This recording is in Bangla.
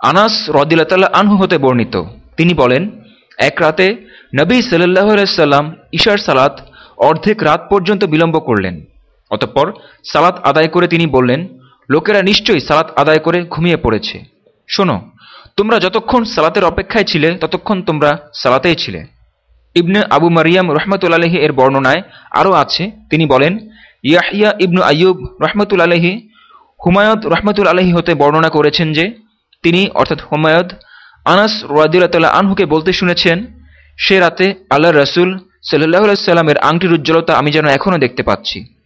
আনাস রদিল্লা আনহু হতে বর্ণিত। তিনি বলেন, এক রাতে নবী সাল্লাহ সাল্লাম ঈশার সালাত অর্ধেক রাত পর্যন্ত বিলম্ব করলেন। অতঃপর সালাত আদায় করে তিনি বললেন, লোকেরা নিশ্চয়ই সালাত আদায় করে ঘুমিয়ে পড়েছে। শোনো, তোমরা যতক্ষণ সালাতের অপেক্ষায় ছিলে, ততক্ষণ তোমরা সালাতেই ছিলে। ইবনে আবু মারিয়াম রহমতুল্লাহি এর বর্ণনায় আরও আছে, তিনি বলেন ইয়াহিয়া ইবনু আইয়ুব রহমতুল আলহি হুমায়দ রহমতুল আলহি হতে বর্ণনা করেছেন যে তিনি, অর্থাৎ হুমায়দ আনাস রাদিউল্লাহ আনহুকে বলতে শুনেছেন, সে রাতে আল্লাহ রসুল সাল্লাহ সাল্লামের আংটির উজ্জ্বলতা আমি যেন এখনও দেখতে পাচ্ছি।